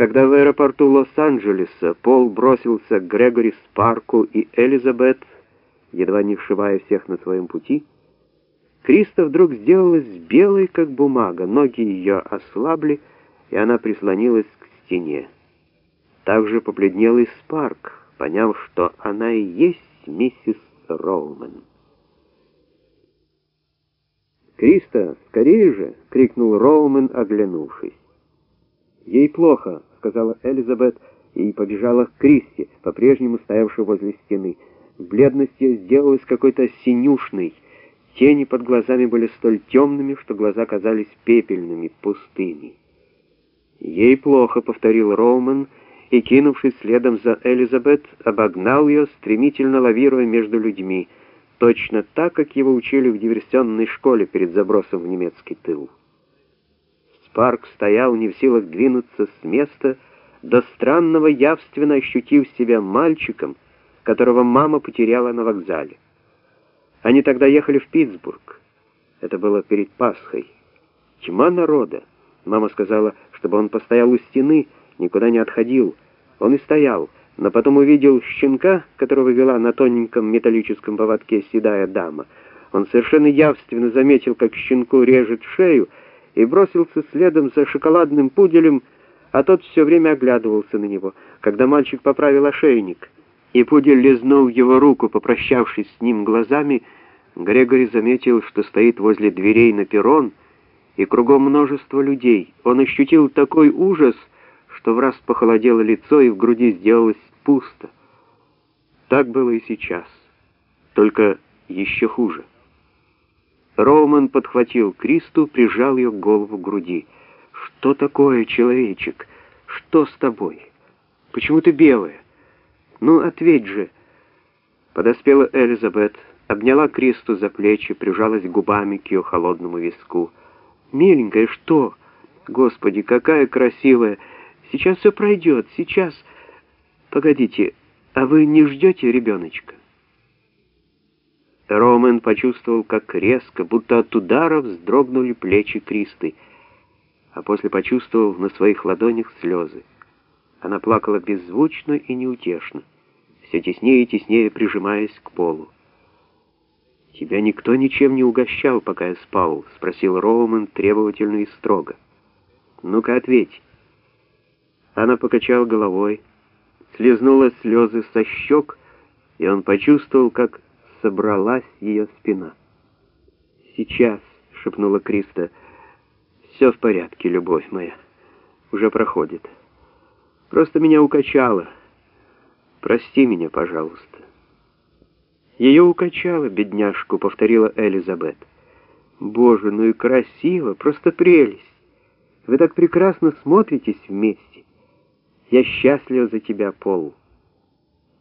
Когда в аэропорту Лос-Анджелеса Пол бросился к Грегори Спарку и Элизабет, едва не вшивая всех на своем пути, Криста вдруг сделалась белой, как бумага, ноги ее ослабли, и она прислонилась к стене. Также побледнел и Спарк, поняв, что она и есть миссис Роуман. «Криста, скорее же!» — крикнул Роумен, оглянувшись. «Ей плохо», — сказала Элизабет и побежала к Кристи, по-прежнему стоявшей возле стены. Бледность ее сделалась какой-то синюшной. Тени под глазами были столь темными, что глаза казались пепельными, пустыми. «Ей плохо», — повторил Роуман, и, кинувшись следом за Элизабет, обогнал ее, стремительно лавируя между людьми, точно так, как его учили в диверсионной школе перед забросом в немецкий тыл. Спарк стоял не в силах двинуться с места, до странного явственно ощутив себя мальчиком, которого мама потеряла на вокзале. Они тогда ехали в Питтсбург. Это было перед Пасхой. Тьма народа. Мама сказала, чтобы он постоял у стены, никуда не отходил. Он и стоял, но потом увидел щенка, которого вела на тоненьком металлическом поводке седая дама. Он совершенно явственно заметил, как щенку режет шею, и бросился следом за шоколадным пуделем, а тот все время оглядывался на него. Когда мальчик поправил ошейник, и пудель лизнул его руку, попрощавшись с ним глазами, Грегори заметил, что стоит возле дверей на перрон, и кругом множество людей. Он ощутил такой ужас, что в раз похолодело лицо, и в груди сделалось пусто. Так было и сейчас, только еще хуже. Роуман подхватил Кристу, прижал ее голову к груди. «Что такое, человечек? Что с тобой? Почему ты белая? Ну, ответь же!» Подоспела Элизабет, обняла Кристу за плечи, прижалась губами к ее холодному виску. «Миленькая, что? Господи, какая красивая! Сейчас все пройдет, сейчас... Погодите, а вы не ждете ребеночка?» Ромен почувствовал, как резко, будто от удара вздрогнули плечи Кристы, а после почувствовал на своих ладонях слезы. Она плакала беззвучно и неутешно, все теснее и теснее прижимаясь к полу. «Тебя никто ничем не угощал, пока я спал?» — спросил Роумен требовательно и строго. «Ну-ка, ответь». Она покачала головой, слезнула слезы со щек, и он почувствовал, как собралась ее спина. «Сейчас», — шепнула Криста, — «все в порядке, любовь моя, уже проходит. Просто меня укачало. Прости меня, пожалуйста». «Ее укачало, бедняжку», — повторила Элизабет. «Боже, ну и красиво, просто прелесть. Вы так прекрасно смотритесь вместе. Я счастлива за тебя, Пол».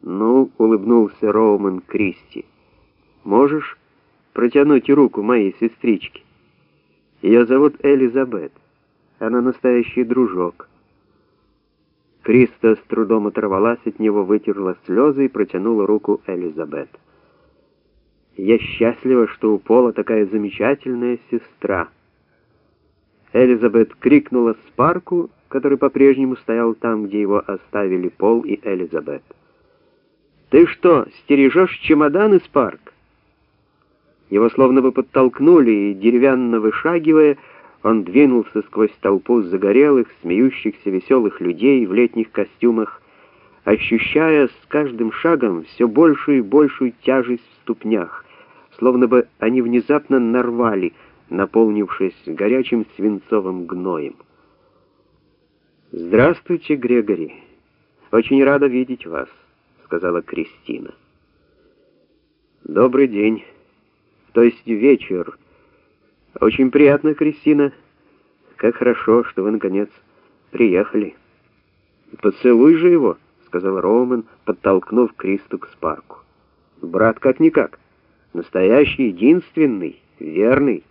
«Ну», — улыбнулся Роуман Кристи, — Можешь протянуть руку моей сестричке? Ее зовут Элизабет. Она настоящий дружок. Криста с трудом оторвалась от него, вытерла слезы и протянула руку Элизабет. «Я счастлива, что у Пола такая замечательная сестра». Элизабет крикнула Спарку, который по-прежнему стоял там, где его оставили Пол и Элизабет. «Ты что, стережешь чемоданы, Спарк?» Его словно бы подтолкнули, и, деревянно вышагивая, он двинулся сквозь толпу загорелых, смеющихся, веселых людей в летних костюмах, ощущая с каждым шагом все большую и большую тяжесть в ступнях, словно бы они внезапно нарвали, наполнившись горячим свинцовым гноем. «Здравствуйте, Грегори. Очень рада видеть вас», — сказала Кристина. «Добрый день» то есть вечер. Очень приятно, Кристина. Как хорошо, что вы, наконец, приехали. Поцелуй же его, сказал Роман, подтолкнув Кристу к Спарку. Брат как-никак. Настоящий, единственный, верный.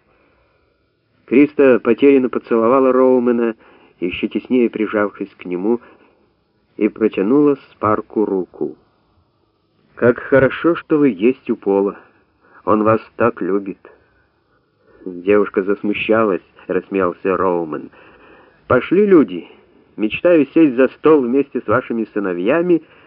Криста потерянно поцеловала Роумена, еще теснее прижавшись к нему, и протянула Спарку руку. «Как хорошо, что вы есть у Пола!» Он вас так любит». Девушка засмущалась, рассмеялся Роуман. «Пошли люди, Мечтаю сесть за стол вместе с вашими сыновьями